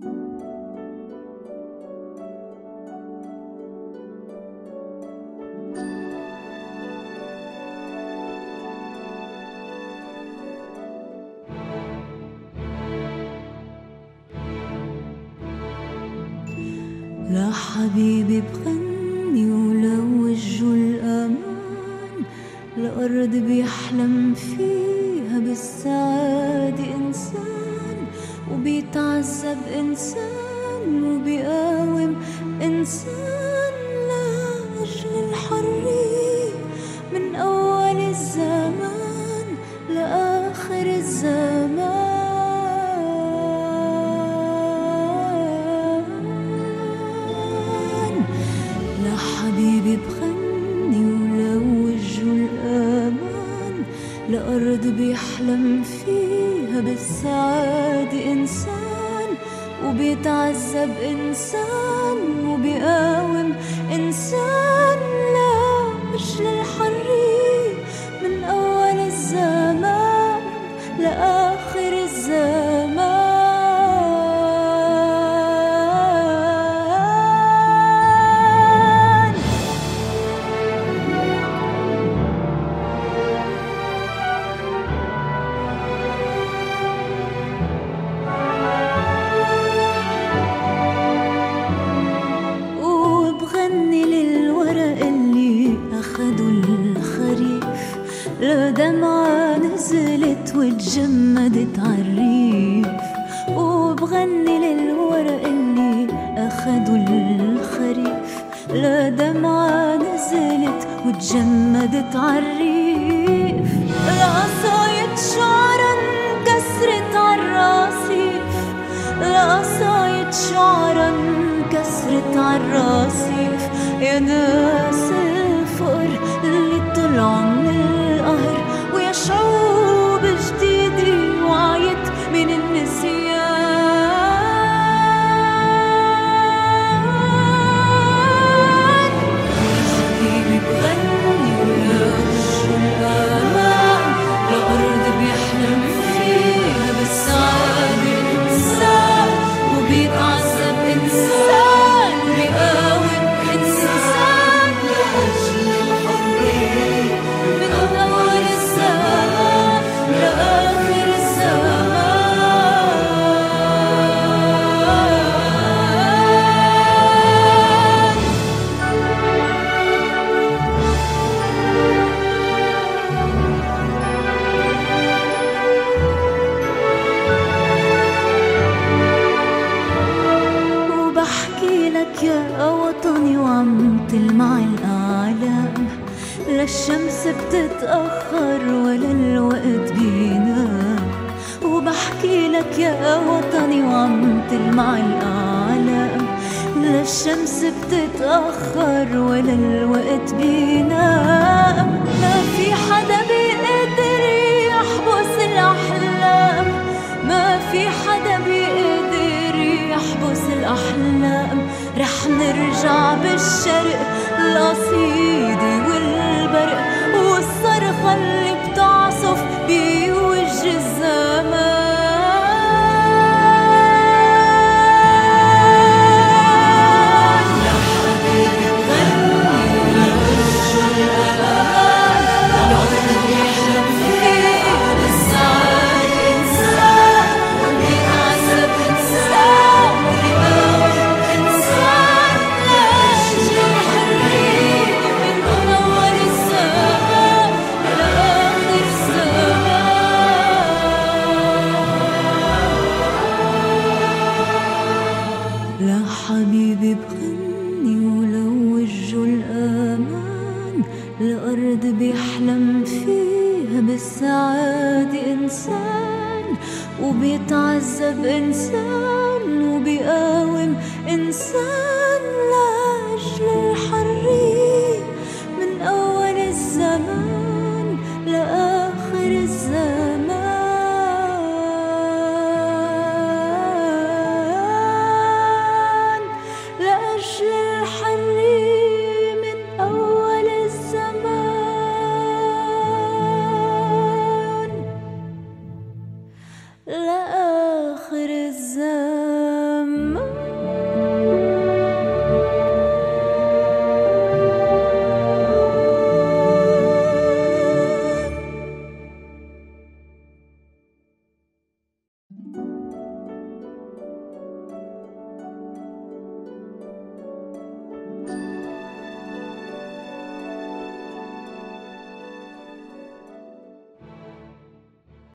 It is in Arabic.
لا حبيبي بغني ولو وجه الأمان الأرض بيحلم فيها بالسعادة. وبيتعذب إنسان وبيقاوم إنسان لأجل الحرية من أول الزمان لآخر الزمان. حبيبي بغني ولو وجه الأمان لأرض بيحلم فيها بالسعادة إنسان وبيتعذب إنسان وبيقاوم إنسان لأجل الحرية لا دمعة نزلت وتجمدت عالريف وبغني للورق اللي أخدوا الخريف. لا دمعة نزلت وتجمدت عالريف القصايد شعرا انكسرت عالرصيف. القصايد شعرا انكسرت عالرصيف. يا ناس الفقر اللي طلعوا من لك يا وطني وعم تلمع الأعلام لا الشمس بتتأخر ولا الوقت بينام وبحكي لك يا وطني وعم تلمع الأعلام لا الشمس بتتأخر ولا الوقت بينام ما في حدا بيقدر يحبس الأحلام. ما في حدا بيقدر يحبس الأحلام. رح نرجع بالشرق القصيدة والبرق والصرخة اللي بالسعادة إنسان وبيتعذب إنسان وبيقاوم إنسان لأجل الحرية الزمان لآخر الزمان